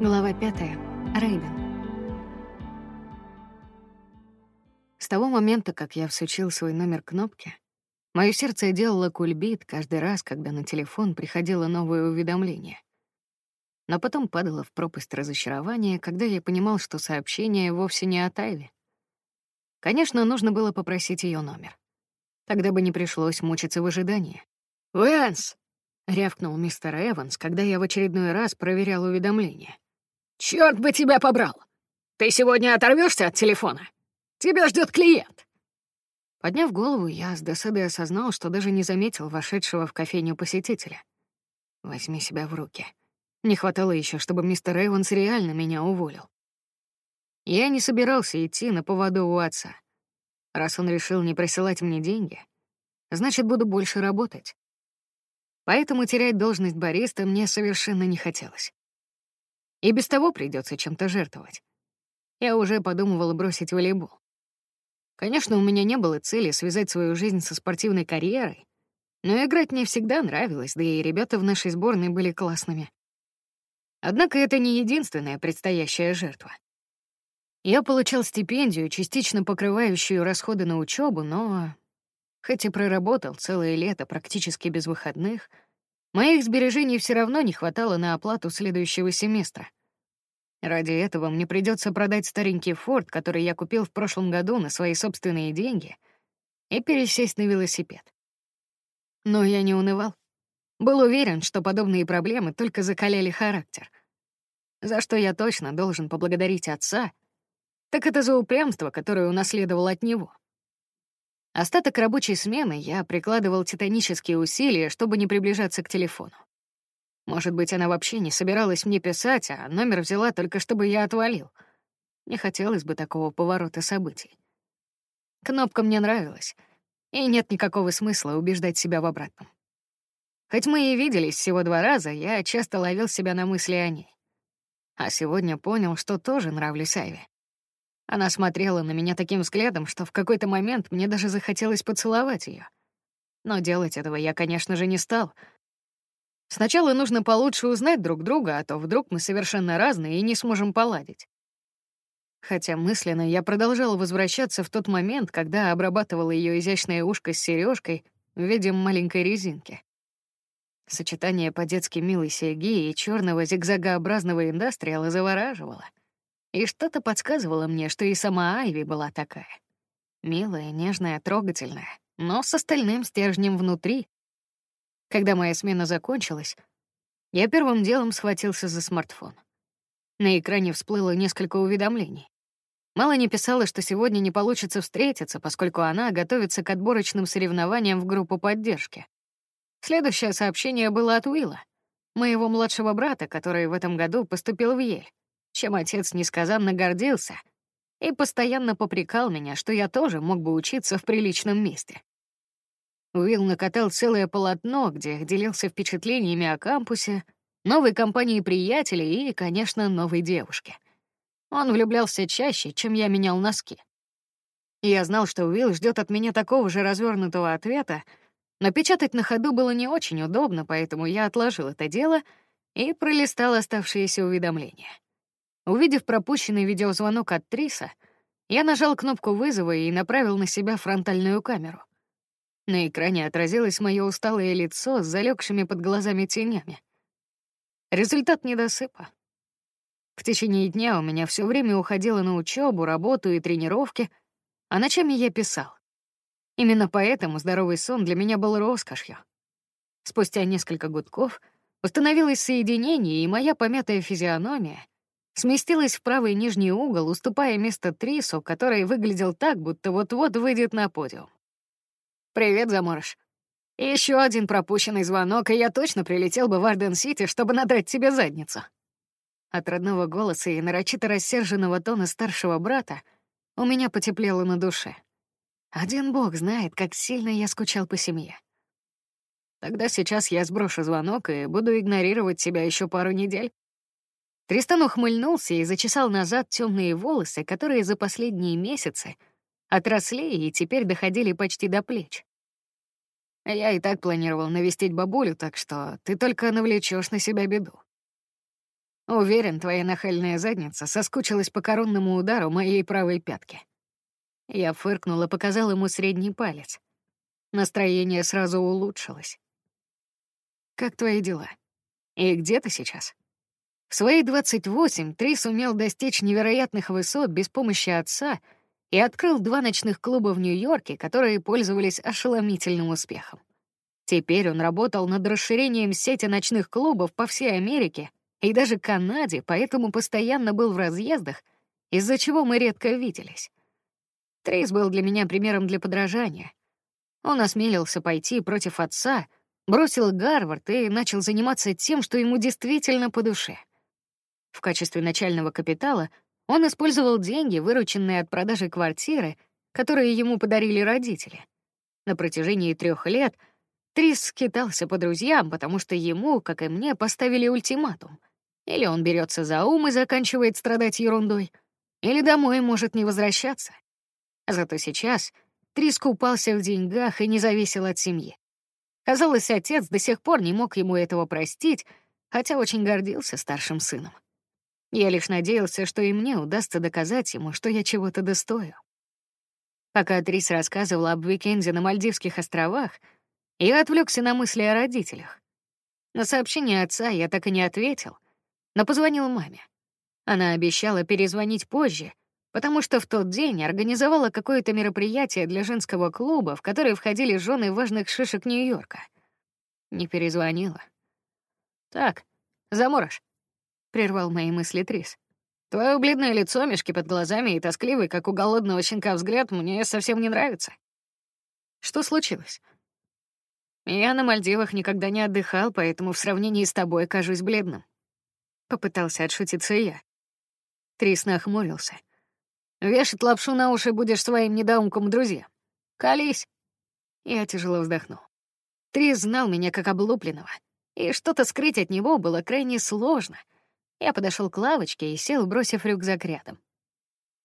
Глава пятая. Рейден. С того момента, как я всучил свой номер кнопки, мое сердце делало кульбит каждый раз, когда на телефон приходило новое уведомление. Но потом падало в пропасть разочарования, когда я понимал, что сообщение вовсе не о Тайве. Конечно, нужно было попросить ее номер. Тогда бы не пришлось мучиться в ожидании. «Вэнс!» — рявкнул мистер Эванс, когда я в очередной раз проверял уведомление. «Чёрт бы тебя побрал! Ты сегодня оторвешься от телефона? Тебя ждет клиент!» Подняв голову, я с досадой осознал, что даже не заметил вошедшего в кофейню посетителя. Возьми себя в руки. Не хватало еще, чтобы мистер Эванс реально меня уволил. Я не собирался идти на поводу у отца. Раз он решил не присылать мне деньги, значит, буду больше работать. Поэтому терять должность бариста мне совершенно не хотелось. И без того придется чем-то жертвовать. Я уже подумывала бросить волейбол. Конечно, у меня не было цели связать свою жизнь со спортивной карьерой, но играть мне всегда нравилось, да и ребята в нашей сборной были классными. Однако это не единственная предстоящая жертва. Я получал стипендию, частично покрывающую расходы на учебу, но Хоть и проработал целое лето практически без выходных, моих сбережений все равно не хватало на оплату следующего семестра. Ради этого мне придется продать старенький Форд, который я купил в прошлом году на свои собственные деньги, и пересесть на велосипед. Но я не унывал. Был уверен, что подобные проблемы только закаляли характер. За что я точно должен поблагодарить отца, так это за упрямство, которое унаследовал от него. Остаток рабочей смены я прикладывал титанические усилия, чтобы не приближаться к телефону. Может быть, она вообще не собиралась мне писать, а номер взяла только чтобы я отвалил. Не хотелось бы такого поворота событий. Кнопка мне нравилась, и нет никакого смысла убеждать себя в обратном. Хоть мы и виделись всего два раза, я часто ловил себя на мысли о ней. А сегодня понял, что тоже нравлюсь Айве. Она смотрела на меня таким взглядом, что в какой-то момент мне даже захотелось поцеловать ее. Но делать этого я, конечно же, не стал. Сначала нужно получше узнать друг друга, а то вдруг мы совершенно разные и не сможем поладить. Хотя мысленно я продолжал возвращаться в тот момент, когда обрабатывал ее изящное ушко с сережкой в виде маленькой резинки. Сочетание по-детски милой серьги и черного зигзагообразного индастриала завораживало — и что-то подсказывало мне, что и сама Айви была такая. Милая, нежная, трогательная, но с остальным стержнем внутри. Когда моя смена закончилась, я первым делом схватился за смартфон. На экране всплыло несколько уведомлений. Мелани писала, что сегодня не получится встретиться, поскольку она готовится к отборочным соревнованиям в группу поддержки. Следующее сообщение было от Уилла, моего младшего брата, который в этом году поступил в Ель чем отец несказанно гордился и постоянно попрекал меня, что я тоже мог бы учиться в приличном месте. Уилл накатал целое полотно, где делился впечатлениями о кампусе, новой компании приятелей и, конечно, новой девушке. Он влюблялся чаще, чем я менял носки. Я знал, что Уилл ждет от меня такого же развернутого ответа, но печатать на ходу было не очень удобно, поэтому я отложил это дело и пролистал оставшиеся уведомления. Увидев пропущенный видеозвонок от Триса, я нажал кнопку вызова и направил на себя фронтальную камеру. На экране отразилось мое усталое лицо с залегшими под глазами тенями. Результат недосыпа. В течение дня у меня все время уходило на учебу, работу и тренировки, а ночами я писал. Именно поэтому здоровый сон для меня был роскошью. Спустя несколько гудков установилось соединение, и моя помятая физиономия сместилась в правый нижний угол, уступая место Трису, который выглядел так, будто вот-вот выйдет на подиум. «Привет, заморож. Еще один пропущенный звонок, и я точно прилетел бы в Арден-Сити, чтобы надрать тебе задницу». От родного голоса и нарочито рассерженного тона старшего брата у меня потеплело на душе. Один бог знает, как сильно я скучал по семье. Тогда сейчас я сброшу звонок и буду игнорировать тебя еще пару недель, Тристан ухмыльнулся и зачесал назад темные волосы, которые за последние месяцы отросли и теперь доходили почти до плеч. Я и так планировал навестить бабулю, так что ты только навлечешь на себя беду. Уверен, твоя нахальная задница соскучилась по коронному удару моей правой пятки. Я фыркнул и показал ему средний палец. Настроение сразу улучшилось. Как твои дела? И где ты сейчас? В свои 28 Три сумел достичь невероятных высот без помощи отца и открыл два ночных клуба в Нью-Йорке, которые пользовались ошеломительным успехом. Теперь он работал над расширением сети ночных клубов по всей Америке и даже Канаде, поэтому постоянно был в разъездах, из-за чего мы редко виделись. Трейс был для меня примером для подражания. Он осмелился пойти против отца, бросил Гарвард и начал заниматься тем, что ему действительно по душе. В качестве начального капитала он использовал деньги, вырученные от продажи квартиры, которые ему подарили родители. На протяжении трех лет Трис скитался по друзьям, потому что ему, как и мне, поставили ультиматум — или он берется за ум и заканчивает страдать ерундой, или домой может не возвращаться. Зато сейчас Трис купался в деньгах и не зависел от семьи. Казалось, отец до сих пор не мог ему этого простить, хотя очень гордился старшим сыном. Я лишь надеялся, что и мне удастся доказать ему, что я чего-то достою. Пока Трис рассказывала об уикенде на Мальдивских островах, я отвлекся на мысли о родителях. На сообщение отца я так и не ответил, но позвонил маме. Она обещала перезвонить позже, потому что в тот день организовала какое-то мероприятие для женского клуба, в которое входили жены важных шишек Нью-Йорка. Не перезвонила. «Так, заморож», — прервал мои мысли Трис. «Твое бледное лицо, мешки под глазами и тоскливый, как у голодного щенка взгляд, мне совсем не нравится». «Что случилось?» «Я на Мальдивах никогда не отдыхал, поэтому в сравнении с тобой кажусь бледным. Попытался отшутиться я. Трис нахмурился. Вешать лапшу на уши будешь своим недоумком друзьям. Колись. Я тяжело вздохнул. Трис знал меня как облупленного, и что-то скрыть от него было крайне сложно. Я подошел к лавочке и сел, бросив рюкзак рядом.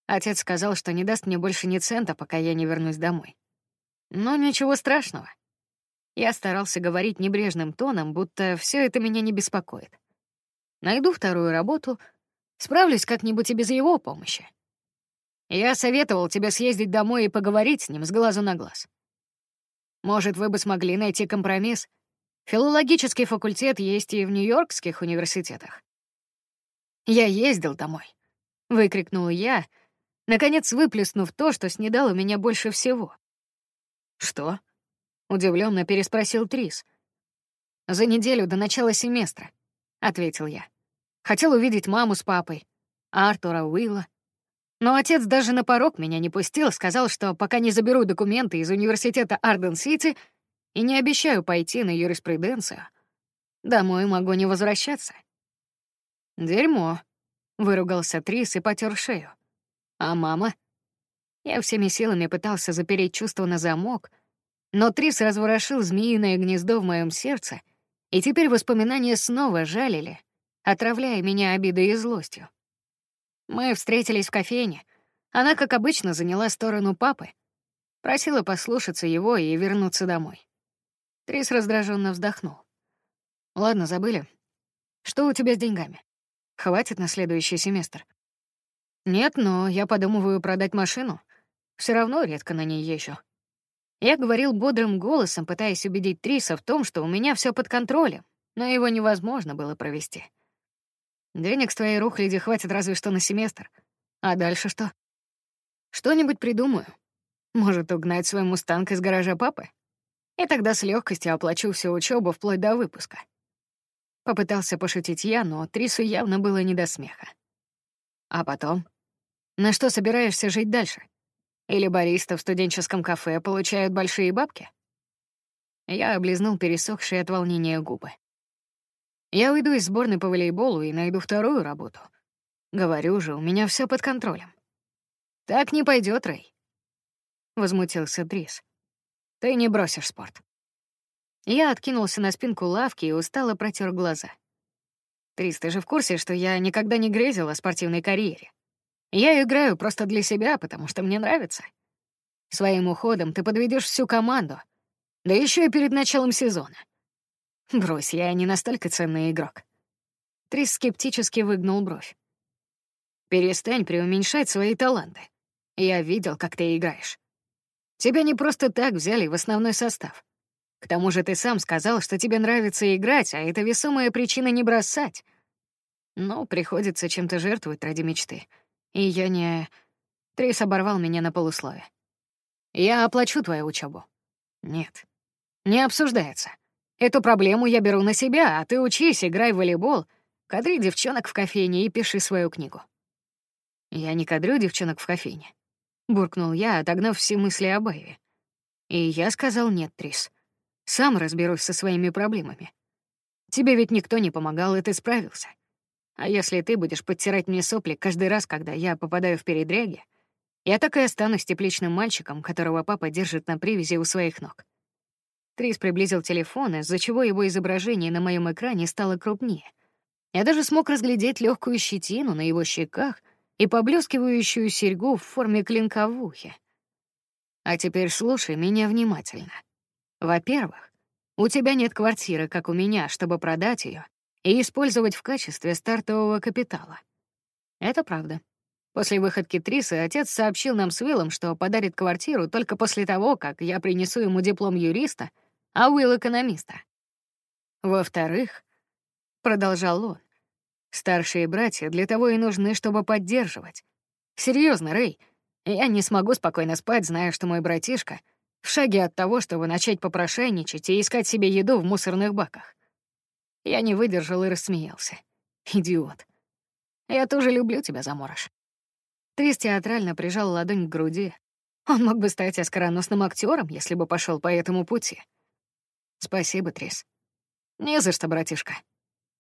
Отец сказал, что не даст мне больше ни цента, пока я не вернусь домой. Но ничего страшного. Я старался говорить небрежным тоном, будто все это меня не беспокоит. Найду вторую работу, справлюсь как-нибудь и без его помощи. Я советовал тебе съездить домой и поговорить с ним с глазу на глаз. Может, вы бы смогли найти компромисс? Филологический факультет есть и в нью-йоркских университетах. Я ездил домой, выкрикнул я, наконец выплеснув то, что снедало меня больше всего. Что? удивленно переспросил Трис. За неделю до начала семестра. — ответил я. Хотел увидеть маму с папой, Артура, Уилла. Но отец даже на порог меня не пустил, сказал, что пока не заберу документы из университета Арден-Сити и не обещаю пойти на юриспруденцию, домой могу не возвращаться. «Дерьмо», — выругался Трис и потер шею. «А мама?» Я всеми силами пытался запереть чувство на замок, но Трис разворошил змеиное гнездо в моем сердце — и теперь воспоминания снова жалили, отравляя меня обидой и злостью. Мы встретились в кофейне. Она, как обычно, заняла сторону папы. Просила послушаться его и вернуться домой. Трис раздраженно вздохнул. «Ладно, забыли. Что у тебя с деньгами? Хватит на следующий семестр?» «Нет, но я подумываю продать машину. Все равно редко на ней езжу. Я говорил бодрым голосом, пытаясь убедить Триса в том, что у меня все под контролем, но его невозможно было провести. Денег с твоей рухляди хватит разве что на семестр. А дальше что? Что-нибудь придумаю. Может, угнать свой мустанг из гаража папы? И тогда с легкостью оплачу всю учебу вплоть до выпуска. Попытался пошутить я, но Трису явно было не до смеха. А потом? На что собираешься жить дальше? Или бариста в студенческом кафе получают большие бабки? Я облизнул пересохшие от волнения губы. Я уйду из сборной по волейболу и найду вторую работу. Говорю же, у меня все под контролем. Так не пойдет, Рэй. Возмутился Дрис. Ты не бросишь спорт. Я откинулся на спинку лавки и устало протер глаза. Трис, ты же в курсе, что я никогда не грезил о спортивной карьере? Я играю просто для себя, потому что мне нравится. Своим уходом ты подведешь всю команду, да еще и перед началом сезона. Брось, я не настолько ценный игрок. Трис скептически выгнул бровь. «Перестань преуменьшать свои таланты. Я видел, как ты играешь. Тебя не просто так взяли в основной состав. К тому же ты сам сказал, что тебе нравится играть, а это весомая причина не бросать. Но приходится чем-то жертвовать ради мечты. И я не... Трис оборвал меня на полуслове. Я оплачу твою учебу. Нет. Не обсуждается. Эту проблему я беру на себя, а ты учись, играй в волейбол, кадри девчонок в кофейне и пиши свою книгу. Я не кадрю девчонок в кофейне. Буркнул я, отогнав все мысли о Бэйве. И я сказал нет, Трис. Сам разберусь со своими проблемами. Тебе ведь никто не помогал, и ты справился. А если ты будешь подтирать мне сопли каждый раз, когда я попадаю в передряги, я так и останусь тепличным мальчиком, которого папа держит на привязи у своих ног. Трис приблизил телефон, из-за чего его изображение на моем экране стало крупнее. Я даже смог разглядеть легкую щетину на его щеках и поблескивающую серьгу в форме клинка в ухе. А теперь слушай меня внимательно. Во-первых, у тебя нет квартиры, как у меня, чтобы продать ее и использовать в качестве стартового капитала. Это правда. После выходки Трисы отец сообщил нам с Уиллом, что подарит квартиру только после того, как я принесу ему диплом юриста, а Уилл — экономиста. Во-вторых, продолжал он, старшие братья для того и нужны, чтобы поддерживать. Серьезно, Рэй, я не смогу спокойно спать, зная, что мой братишка — в шаге от того, чтобы начать попрошайничать и искать себе еду в мусорных баках. Я не выдержал и рассмеялся. Идиот. Я тоже люблю тебя, заморож. Трис театрально прижал ладонь к груди. Он мог бы стать оскароносным актером, если бы пошел по этому пути. Спасибо, Трис. Не за что, братишка.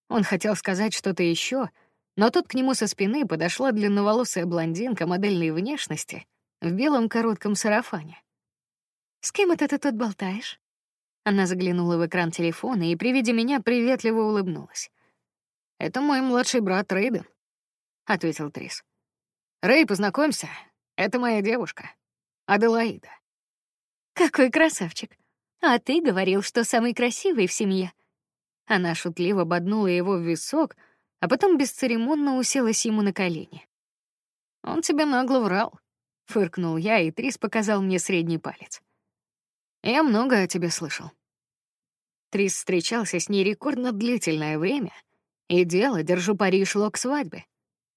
Он хотел сказать что-то еще, но тут к нему со спины подошла длинноволосая блондинка модельной внешности в белом коротком сарафане. «С кем это ты тут болтаешь?» Она заглянула в экран телефона и при виде меня приветливо улыбнулась. «Это мой младший брат Рейден», — ответил Трис. «Рэй, познакомься, это моя девушка, Аделаида». «Какой красавчик! А ты говорил, что самый красивый в семье». Она шутливо боднула его в висок, а потом бесцеремонно уселась ему на колени. «Он тебе нагло врал», — фыркнул я, и Трис показал мне средний палец. Я много о тебе слышал. Трис встречался с ней рекордно длительное время, и дело, держу пари, шло к свадьбе.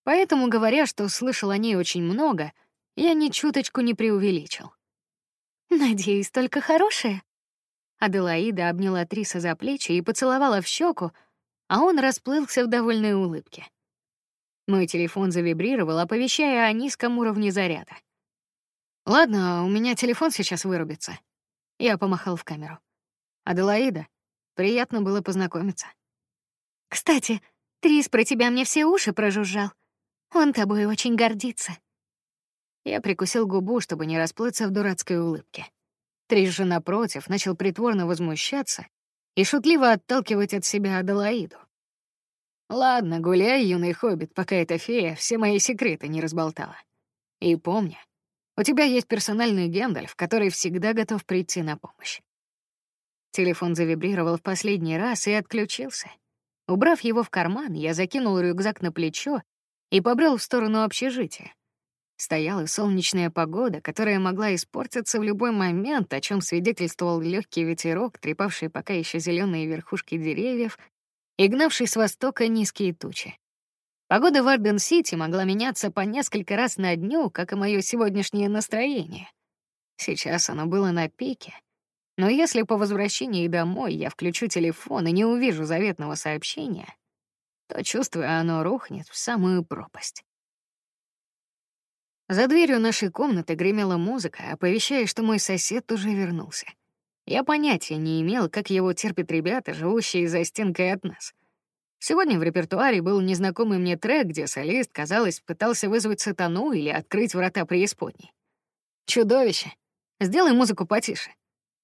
Поэтому, говоря, что слышал о ней очень много, я ни чуточку не преувеличил. «Надеюсь, только хорошее?» Аделаида обняла Триса за плечи и поцеловала в щеку, а он расплылся в довольной улыбке. Мой телефон завибрировал, оповещая о низком уровне заряда. «Ладно, у меня телефон сейчас вырубится», я помахал в камеру. «Аделаида, приятно было познакомиться». «Кстати, Трис про тебя мне все уши прожужжал. Он тобой очень гордится». Я прикусил губу, чтобы не расплыться в дурацкой улыбке. Трис же, напротив, начал притворно возмущаться и шутливо отталкивать от себя Аделаиду. «Ладно, гуляй, юный хоббит, пока эта фея все мои секреты не разболтала. И помни, у тебя есть персональный Гендальф, который всегда готов прийти на помощь. Телефон завибрировал в последний раз и отключился. Убрав его в карман, я закинул рюкзак на плечо и побрел в сторону общежития. Стояла солнечная погода, которая могла испортиться в любой момент, о чем свидетельствовал легкий ветерок, трепавший пока еще зеленые верхушки деревьев и гнавший с востока низкие тучи. Погода в Арден-Сити могла меняться по несколько раз на дню, как и мое сегодняшнее настроение. Сейчас оно было на пике. Но если по возвращении домой я включу телефон и не увижу заветного сообщения, то, чувствую, оно рухнет в самую пропасть. За дверью нашей комнаты гремела музыка, оповещая, что мой сосед уже вернулся. Я понятия не имел, как его терпят ребята, живущие за стенкой от нас — Сегодня в репертуаре был незнакомый мне трек, где солист, казалось, пытался вызвать сатану или открыть врата преисподней. «Чудовище! Сделай музыку потише!»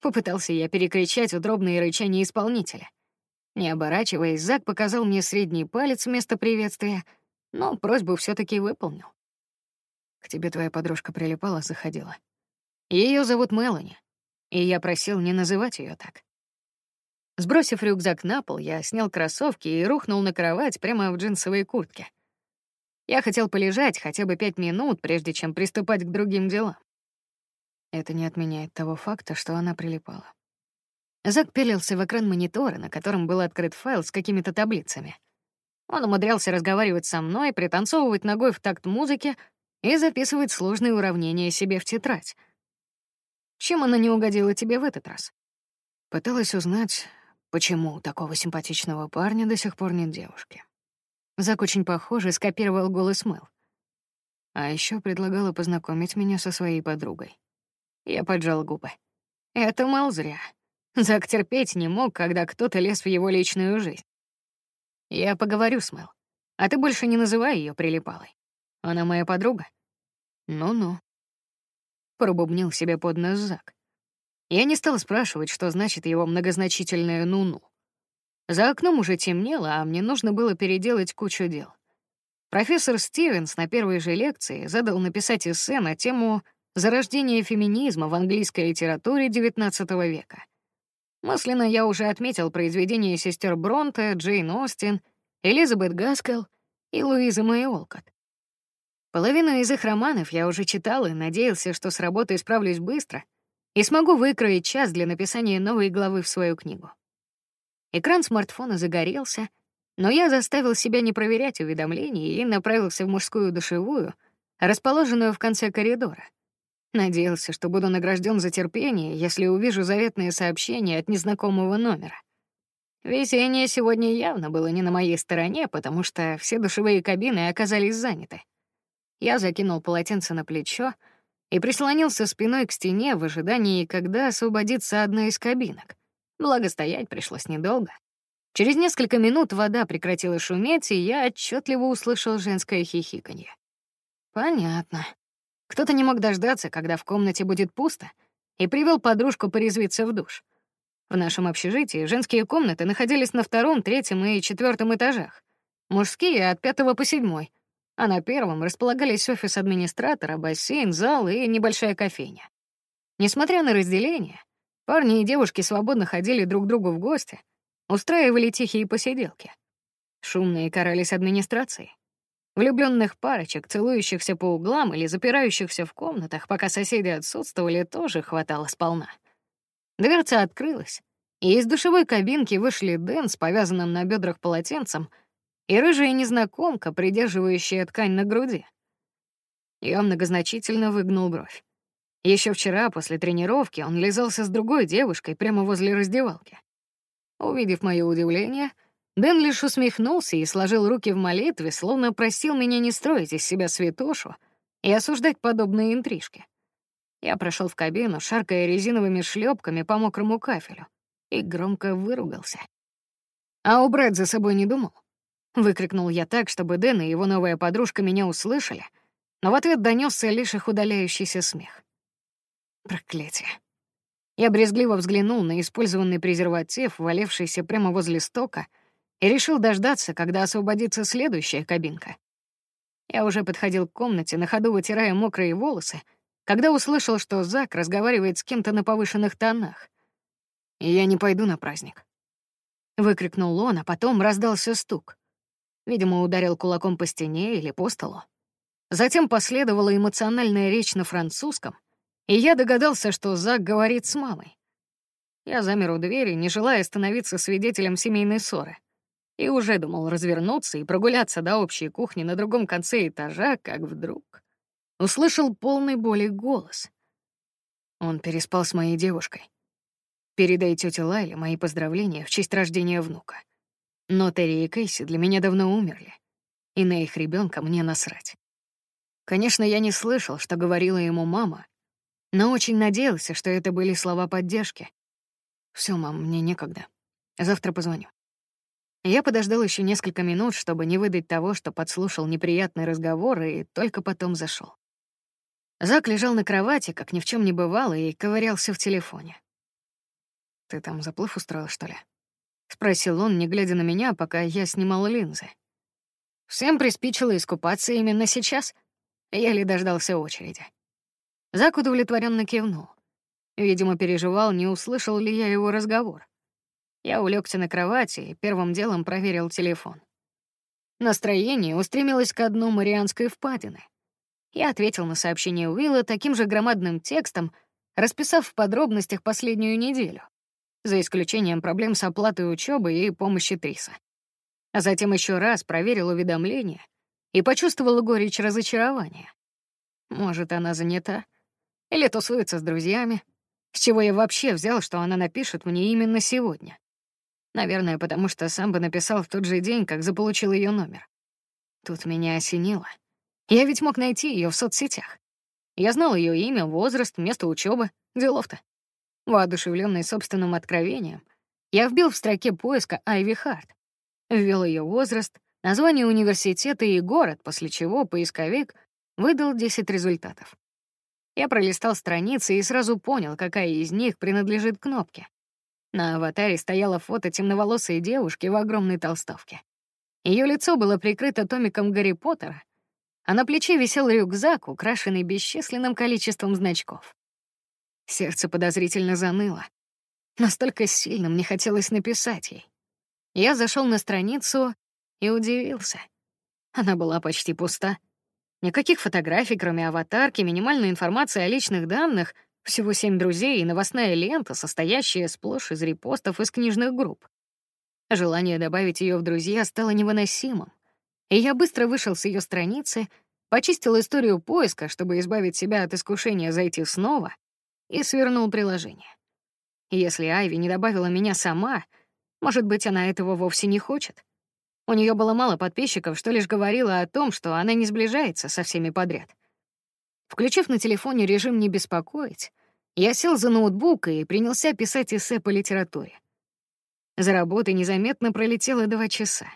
Попытался я перекричать удробные рычания исполнителя. Не оборачиваясь, Зак показал мне средний палец вместо приветствия, но просьбу все таки выполнил. «К тебе твоя подружка прилипала, заходила. Ее зовут Мелани, и я просил не называть ее так. Сбросив рюкзак на пол, я снял кроссовки и рухнул на кровать прямо в джинсовой куртке. Я хотел полежать хотя бы пять минут, прежде чем приступать к другим делам. Это не отменяет того факта, что она прилипала. Зак пелился в экран монитора, на котором был открыт файл с какими-то таблицами. Он умудрялся разговаривать со мной, пританцовывать ногой в такт музыки и записывать сложные уравнения себе в тетрадь. Чем она не угодила тебе в этот раз? Пыталась узнать, Почему у такого симпатичного парня до сих пор нет девушки? Зак очень похоже скопировал голос Мэл. А еще предлагала познакомить меня со своей подругой. Я поджал губы. Это Мэл зря. Зак терпеть не мог, когда кто-то лез в его личную жизнь. Я поговорю с Мэл. А ты больше не называй ее прилипалой. Она моя подруга. Ну-ну. Пробубнил себе под нос Зак. Я не стал спрашивать, что значит его многозначительное «ну-ну». За окном уже темнело, а мне нужно было переделать кучу дел. Профессор Стивенс на первой же лекции задал написать эссе на тему «Зарождение феминизма в английской литературе XIX века». Мысленно я уже отметил произведения сестер Бронте, Джейн Остин, Элизабет Гаскел и Луизы Мэй Олкот. Половину из их романов я уже читал и надеялся, что с работой справлюсь быстро — и смогу выкроить час для написания новой главы в свою книгу. Экран смартфона загорелся, но я заставил себя не проверять уведомлений и направился в мужскую душевую, расположенную в конце коридора. Надеялся, что буду награжден за терпение, если увижу заветное сообщение от незнакомого номера. Везение сегодня явно было не на моей стороне, потому что все душевые кабины оказались заняты. Я закинул полотенце на плечо, и прислонился спиной к стене в ожидании, когда освободится одна из кабинок. Благо, стоять пришлось недолго. Через несколько минут вода прекратила шуметь, и я отчетливо услышал женское хихиканье. Понятно. Кто-то не мог дождаться, когда в комнате будет пусто, и привел подружку порезвиться в душ. В нашем общежитии женские комнаты находились на втором, третьем и четвертом этажах, мужские — от пятого по седьмой, а на первом располагались офис администратора, бассейн, зал и небольшая кофейня. Несмотря на разделение, парни и девушки свободно ходили друг к другу в гости, устраивали тихие посиделки. Шумные карались администрацией. Влюбленных парочек, целующихся по углам или запирающихся в комнатах, пока соседи отсутствовали, тоже хватало сполна. Дверца открылась, и из душевой кабинки вышли Дэн с повязанным на бедрах полотенцем — и рыжая незнакомка, придерживающая ткань на груди. Я многозначительно выгнул бровь. Еще вчера, после тренировки, он лизался с другой девушкой прямо возле раздевалки. Увидев мое удивление, Дэн лишь усмехнулся и сложил руки в молитве, словно просил меня не строить из себя святошу и осуждать подобные интрижки. Я прошел в кабину, шаркая резиновыми шлепками по мокрому кафелю, и громко выругался. А убрать за собой не думал. Выкрикнул я так, чтобы Дэн и его новая подружка меня услышали, но в ответ донесся лишь их удаляющийся смех. Проклятие. Я брезгливо взглянул на использованный презерватив, валявшийся прямо возле стока, и решил дождаться, когда освободится следующая кабинка. Я уже подходил к комнате, на ходу вытирая мокрые волосы, когда услышал, что Зак разговаривает с кем-то на повышенных тонах. «И я не пойду на праздник», — выкрикнул он, а потом раздался стук. Видимо, ударил кулаком по стене или по столу. Затем последовала эмоциональная речь на французском, и я догадался, что Зак говорит с мамой. Я замер у двери, не желая становиться свидетелем семейной ссоры, и уже думал развернуться и прогуляться до общей кухни на другом конце этажа, как вдруг услышал полный боли голос. Он переспал с моей девушкой. Передай тете Лайле мои поздравления в честь рождения внука. Но Терри и Кейси для меня давно умерли, и на их ребенка мне насрать. Конечно, я не слышал, что говорила ему мама, но очень надеялся, что это были слова поддержки. Все, мам, мне некогда. Завтра позвоню. Я подождал еще несколько минут, чтобы не выдать того, что подслушал неприятный разговор, и только потом зашел. Зак лежал на кровати, как ни в чем не бывало, и ковырялся в телефоне. «Ты там заплыв устроил, что ли?» — спросил он, не глядя на меня, пока я снимал линзы. Всем приспичило искупаться именно сейчас. Я ли дождался очереди. Зак удовлетворенно кивнул. Видимо, переживал, не услышал ли я его разговор. Я улегся на кровати и первым делом проверил телефон. Настроение устремилось к дну Марианской впадины. Я ответил на сообщение Уилла таким же громадным текстом, расписав в подробностях последнюю неделю, за исключением проблем с оплатой учебы и помощи Триса. А затем еще раз проверил уведомления и почувствовал горечь разочарования. Может, она занята? Или тусуется с друзьями? С чего я вообще взял, что она напишет мне именно сегодня? Наверное, потому что сам бы написал в тот же день, как заполучил ее номер. Тут меня осенило. Я ведь мог найти ее в соцсетях. Я знал ее имя, возраст, место учебы, делов-то. Воодушевленный собственным откровением, я вбил в строке поиска Айви Харт, ввел ее возраст, название университета и город, после чего поисковик выдал 10 результатов. Я пролистал страницы и сразу понял, какая из них принадлежит кнопке. На аватаре стояло фото темноволосой девушки в огромной толстовке. Ее лицо было прикрыто томиком Гарри Поттера, а на плече висел рюкзак, украшенный бесчисленным количеством значков. Сердце подозрительно заныло. Настолько сильно мне хотелось написать ей. Я зашел на страницу и удивился. Она была почти пуста. Никаких фотографий, кроме аватарки, минимальной информации о личных данных — всего семь друзей и новостная лента, состоящая сплошь из репостов из книжных групп. Желание добавить ее в друзья стало невыносимым, и я быстро вышел с ее страницы, почистил историю поиска, чтобы избавить себя от искушения зайти снова, и свернул приложение. Если Айви не добавила меня сама, может быть, она этого вовсе не хочет. У нее было мало подписчиков, что лишь говорило о том, что она не сближается со всеми подряд. Включив на телефоне режим «Не беспокоить», я сел за ноутбук и принялся писать эссе по литературе. За работой незаметно пролетело два часа.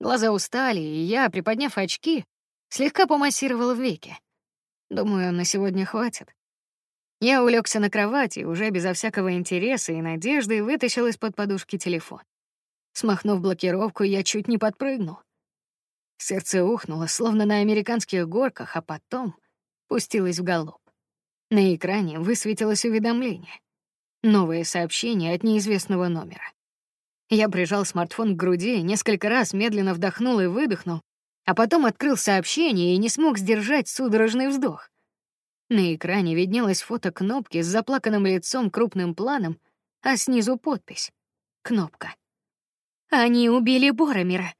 Глаза устали, и я, приподняв очки, слегка помассировал веки. Думаю, на сегодня хватит. Я улегся на кровати уже безо всякого интереса и надежды вытащил из-под подушки телефон. Смахнув блокировку, я чуть не подпрыгнул. Сердце ухнуло, словно на американских горках, а потом пустилось в галоп. На экране высветилось уведомление. Новое сообщение от неизвестного номера. Я прижал смартфон к груди, несколько раз медленно вдохнул и выдохнул, а потом открыл сообщение и не смог сдержать судорожный вздох. На экране виднелось фото кнопки с заплаканным лицом крупным планом, а снизу подпись. Кнопка. «Они убили Боромира».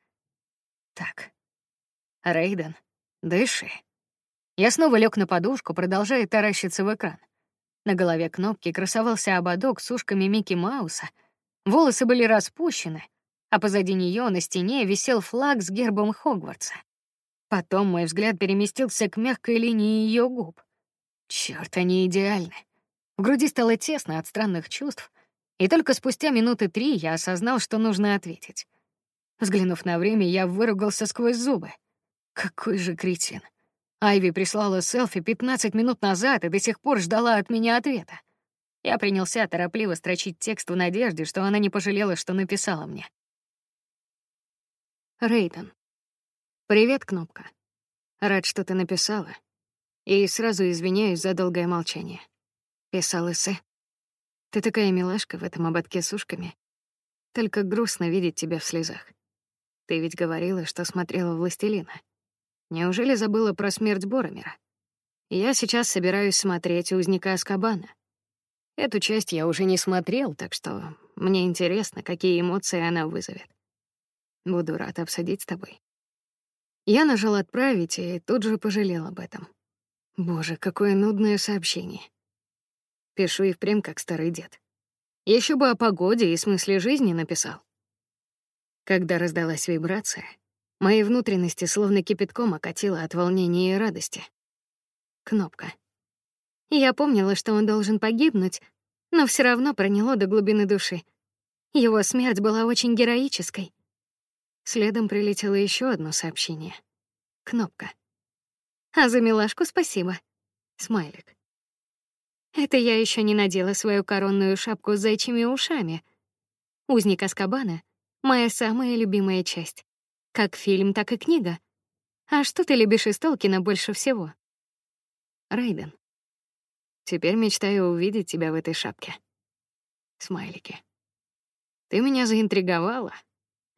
Так. Рейден, дыши. Я снова лег на подушку, продолжая таращиться в экран. На голове кнопки красовался ободок с ушками Микки Мауса. Волосы были распущены, а позади нее на стене висел флаг с гербом Хогвартса. Потом мой взгляд переместился к мягкой линии ее губ. Черт, они идеальны. В груди стало тесно от странных чувств, и только спустя минуты три я осознал, что нужно ответить. Взглянув на время, я выругался сквозь зубы. Какой же кретин. Айви прислала селфи 15 минут назад и до сих пор ждала от меня ответа. Я принялся торопливо строчить текст в надежде, что она не пожалела, что написала мне. Рейден. Привет, Кнопка. Рад, что ты написала. И сразу извиняюсь за долгое молчание. Писал эссе. Ты такая милашка в этом ободке с ушками. Только грустно видеть тебя в слезах. Ты ведь говорила, что смотрела «Властелина». Неужели забыла про смерть Боромера? Я сейчас собираюсь смотреть «Узника Аскабана». Эту часть я уже не смотрел, так что мне интересно, какие эмоции она вызовет. Буду рад обсудить с тобой. Я нажал «Отправить» и тут же пожалел об этом. Боже, какое нудное сообщение. Пишу и впрямь как старый дед. Еще бы о погоде и смысле жизни написал. Когда раздалась вибрация, Мои внутренности словно кипятком окатило от волнения и радости. Кнопка. Я помнила, что он должен погибнуть, но все равно проняло до глубины души. Его смерть была очень героической. Следом прилетело еще одно сообщение. Кнопка. А за милашку спасибо. Смайлик. Это я еще не надела свою коронную шапку с зайчими ушами. Узник Аскабана — моя самая любимая часть. Как фильм, так и книга. А что ты любишь из Толкина больше всего? Рейден. Теперь мечтаю увидеть тебя в этой шапке. Смайлики. Ты меня заинтриговала.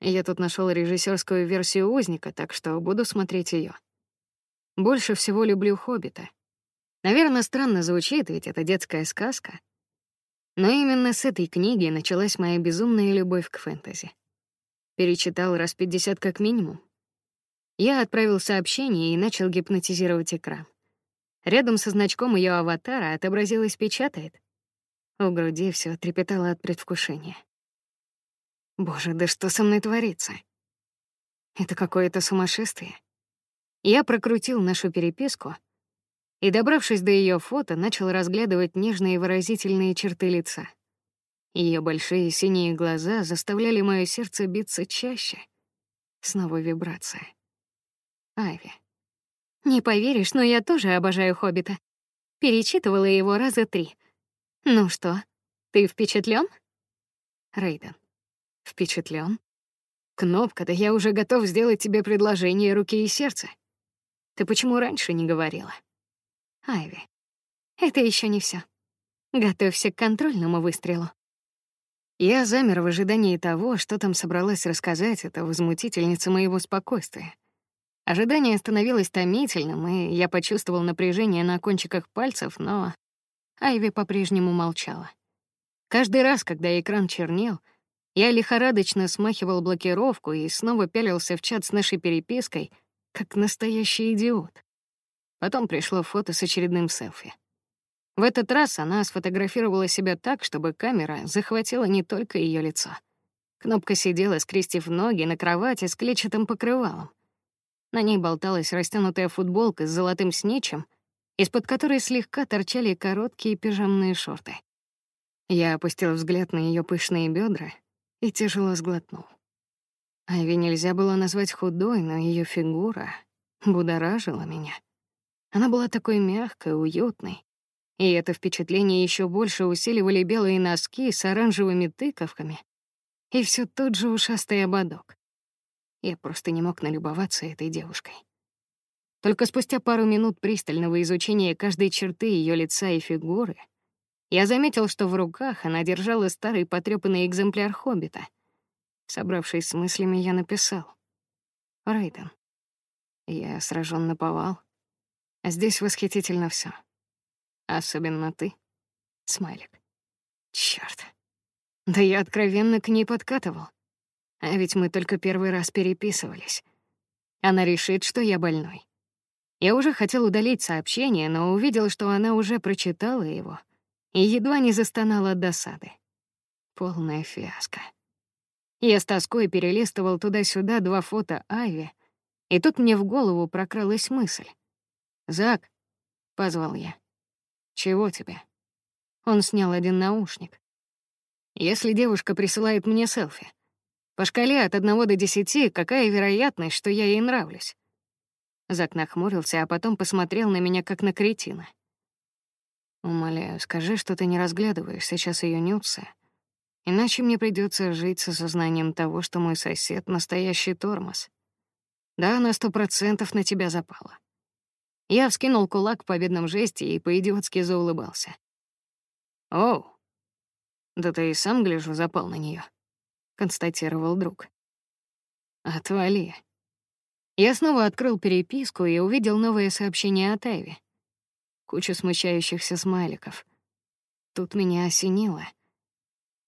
Я тут нашел режиссерскую версию Узника, так что буду смотреть ее. Больше всего люблю Хоббита. Наверное, странно звучит, ведь это детская сказка. Но именно с этой книги началась моя безумная любовь к фэнтези. Перечитал раз пятьдесят как минимум. Я отправил сообщение и начал гипнотизировать экран. Рядом со значком ее аватара отобразилось «печатает». В груди все трепетало от предвкушения. Боже, да что со мной творится? Это какое-то сумасшествие. Я прокрутил нашу переписку и, добравшись до ее фото, начал разглядывать нежные выразительные черты лица. Ее большие синие глаза заставляли мое сердце биться чаще. Снова вибрация. Айви. Не поверишь, но я тоже обожаю Хоббита. Перечитывала его раза три. Ну что, ты впечатлен? Рейден. Впечатлен? Кнопка, да я уже готов сделать тебе предложение руки и сердца. Ты почему раньше не говорила? Айви. Это еще не все. Готовься к контрольному выстрелу. Я замер в ожидании того, что там собралась рассказать эта возмутительница моего спокойствия. Ожидание становилось томительным, и я почувствовал напряжение на кончиках пальцев, но Айви по-прежнему молчала. Каждый раз, когда экран чернел, я лихорадочно смахивал блокировку и снова пялился в чат с нашей перепиской, как настоящий идиот. Потом пришло фото с очередным селфи. В этот раз она сфотографировала себя так, чтобы камера захватила не только ее лицо. Кнопка сидела, скрестив ноги на кровати с клетчатым покрывалом. На ней болталась растянутая футболка с золотым сничем, из-под которой слегка торчали короткие пижамные шорты. Я опустил взгляд на ее пышные бедра и тяжело сглотнул. Айви нельзя было назвать худой, но ее фигура будоражила меня. Она была такой мягкой, уютной, и это впечатление еще больше усиливали белые носки с оранжевыми тыковками и все тот же ушастый ободок. Я просто не мог налюбоваться этой девушкой. Только спустя пару минут пристального изучения каждой черты ее лица и фигуры я заметил, что в руках она держала старый потрёпанный экземпляр «Хоббита». Собравшись с мыслями, я написал. «Рейден, я сражен наповал. Здесь восхитительно все, Особенно ты, смайлик. Черт, Да я откровенно к ней подкатывал. А ведь мы только первый раз переписывались. Она решит, что я больной. Я уже хотел удалить сообщение, но увидел, что она уже прочитала его и едва не застонала от досады. Полная фиаско. Я с тоской перелистывал туда-сюда два фото Айви, и тут мне в голову прокралась мысль. «Зак», — позвал я, — «чего тебе?» Он снял один наушник. «Если девушка присылает мне селфи, по шкале от одного до десяти, какая вероятность, что я ей нравлюсь? Зак нахмурился, а потом посмотрел на меня, как на кретина. Умоляю, скажи, что ты не разглядываешь сейчас ее нюцы. Иначе мне придется жить с осознанием того, что мой сосед — настоящий тормоз. Да, на сто процентов на тебя запало. Я вскинул кулак в победном жесте и по-идиотски заулыбался. «Оу, да ты и сам, гляжу, запал на нее констатировал друг. Отвали. Я снова открыл переписку и увидел новое сообщение от Эви. Куча смущающихся смайликов. Тут меня осенило.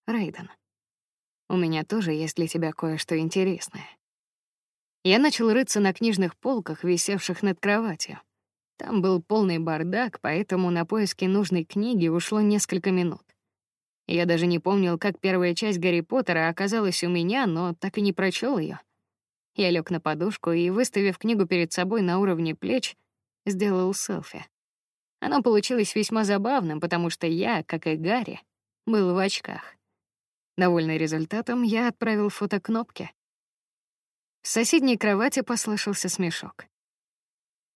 Рейден, у меня тоже есть для тебя кое-что интересное. Я начал рыться на книжных полках, висевших над кроватью. Там был полный бардак, поэтому на поиски нужной книги ушло несколько минут. Я даже не помнил, как первая часть Гарри Поттера оказалась у меня, но так и не прочел ее. Я лег на подушку и, выставив книгу перед собой на уровне плеч, сделал селфи. Оно получилось весьма забавным, потому что я, как и Гарри, был в очках. Довольный результатом, я отправил фото кнопки. В соседней кровати послышался смешок.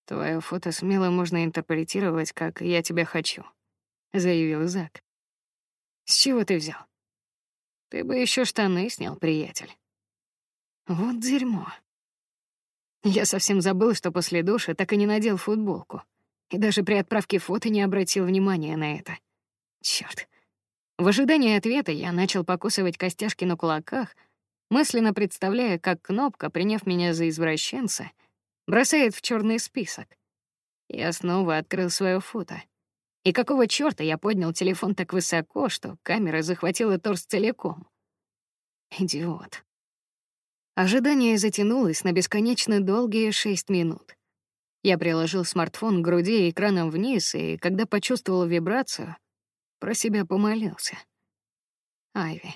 «Твое фото смело можно интерпретировать, как «я тебя хочу», — заявил Зак. С чего ты взял? Ты бы еще штаны снял, приятель. Вот дерьмо. Я совсем забыл, что после душа так и не надел футболку. И даже при отправке фото не обратил внимания на это. Черт. В ожидании ответа я начал покусывать костяшки на кулаках, мысленно представляя, как кнопка, приняв меня за извращенца, бросает в черный список. Я снова открыл свое фото. И какого чёрта я поднял телефон так высоко, что камера захватила торс целиком? Идиот. Ожидание затянулось на бесконечно долгие шесть минут. Я приложил смартфон к груди экраном вниз, и когда почувствовал вибрацию, про себя помолился. Айви.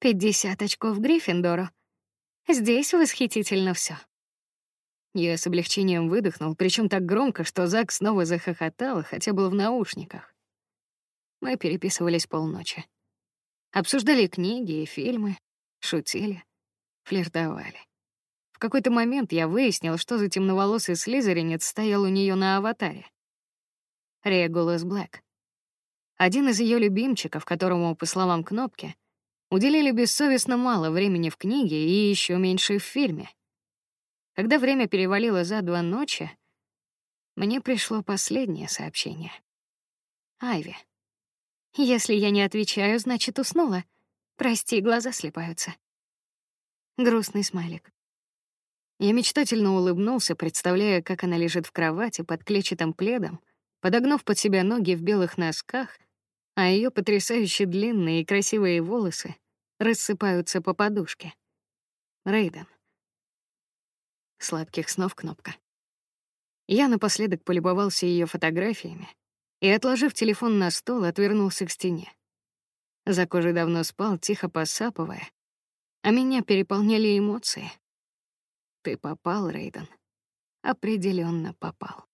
пятьдесят очков Гриффиндору. Здесь восхитительно все. Я с облегчением выдохнул, причем так громко, что Зак снова захохотал, хотя был в наушниках. Мы переписывались полночи. Обсуждали книги и фильмы, шутили, флиртовали. В какой-то момент я выяснил, что за темноволосый слизеринец стоял у нее на аватаре. Регулус Блэк. Один из ее любимчиков, которому, по словам Кнопки, уделили бессовестно мало времени в книге и еще меньше в фильме. Когда время перевалило за два ночи, мне пришло последнее сообщение. Айви. Если я не отвечаю, значит, уснула. Прости, глаза слепаются. Грустный смайлик. Я мечтательно улыбнулся, представляя, как она лежит в кровати под клетчатым пледом, подогнув под себя ноги в белых носках, а ее потрясающе длинные и красивые волосы рассыпаются по подушке. Рейден. Сладких снов, кнопка. Я напоследок полюбовался ее фотографиями и, отложив телефон на стол, отвернулся к стене. Зак уже давно спал, тихо посапывая, а меня переполняли эмоции. Ты попал, Рейден. Определенно попал.